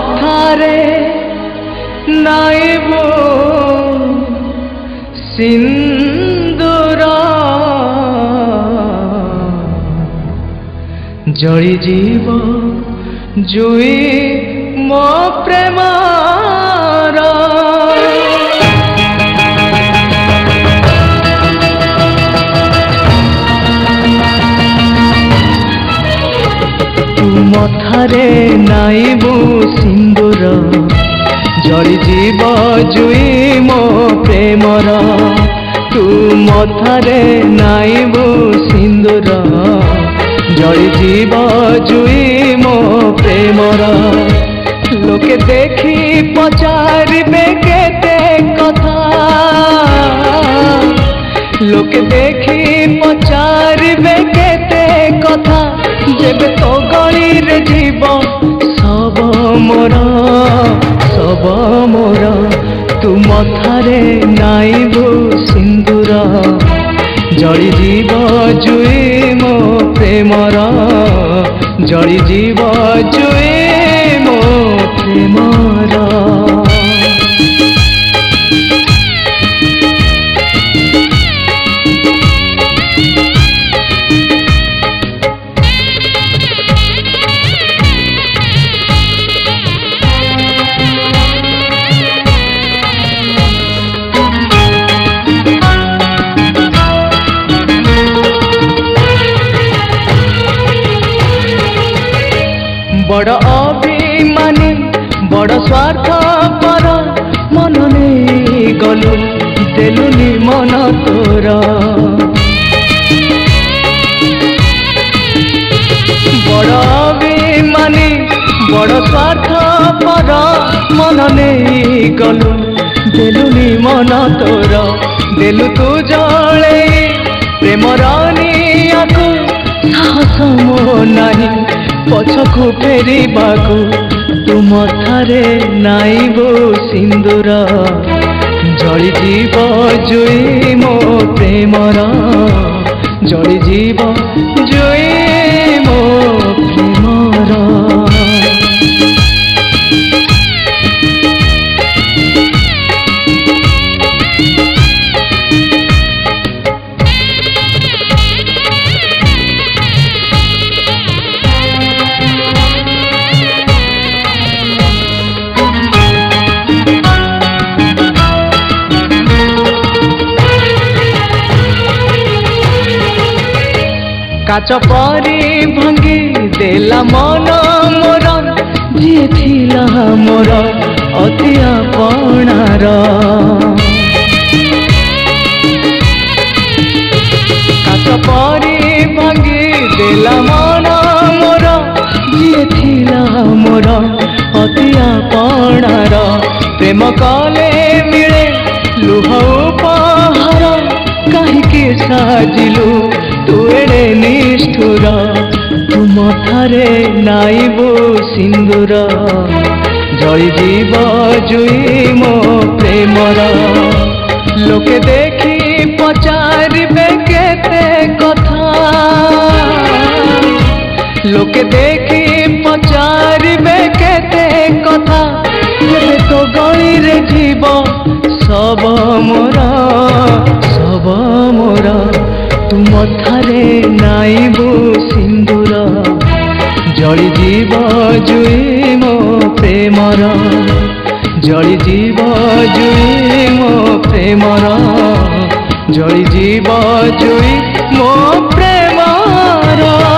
ମଥାରେ ନାଇବ ସିନ୍ଦୁର ଜଳିଯିବ ଜୁଇ ମୋ ପ୍ରେମର ତୁ ମଥାରେ ନାଇବୁ ସିନ୍ଦୁର ଜଳିଯିବ ଜୁଇ ମୋ ପ୍ରେମର ତୁ ମଥାରେ ନାଇବୁ ସିନ୍ଦୁର ଜଳିଯିବ ଜୁଇ ମୋ ପ୍ରେମର ଲୋକେ ଦେଖି ପଚାରିବେ କେତେ କଥା লোকে দেখি পচারিবে কেতে কথা যেবে তো গলিরে জীব সব মোর যাব মোর, তু মথারে নাইবু সিন্দুর। জড়ি যাব জুই মো প্রেমর, জড়ি যাব জুই মো প্রেমর। বড় অভিমানী, বড় স্বার্থপর মন নেই গলু, দেলুনি মন তোর বড় অভিমানী, বড় স্বার্থপর মন নেই গলু, দেলুনি মন তোর দেলু তু জলে প্রেমর নিয়াকু সাহস মো ନାହିଁ ପଛକୁ ଫେରିବାକୁ ତୁମ ଠାରେ ନାଇବ ସିନ୍ଦୁର ଜଳିଯିବ ଜୁଇ ମୋ ପ୍ରେମର ଜଳିଯିବ কাচ পরে ভঙ্গি দেলা মন মোর যিয়ে ছিলা মোর অতি আপনার কাচ পরে ভঙ্গি দেলা মন মোর যিয়ে ছিলা মোর অতি আপনার প্রেম কলে মিলে লুহ উপহার কাহিকি সাজিলু ಎಡೆ ನಿಷ್ಠುರ তুমথারে নাইব সিন্দুর। জয় জীব, জুই মো প্রেমর। লোকে দেখি পচারিবে কেতে কথা। লোকে দেখি পচারিবে কেতে কথা। তো গলিরে জীব সব মোর নাইব সিন্দুর জড়ি যাব জুয়ে মো প্রেমর, জড়ি যাব জুয়ে মো প্রেমর, জড়ি যাব জুয়ে মো প্রেমর।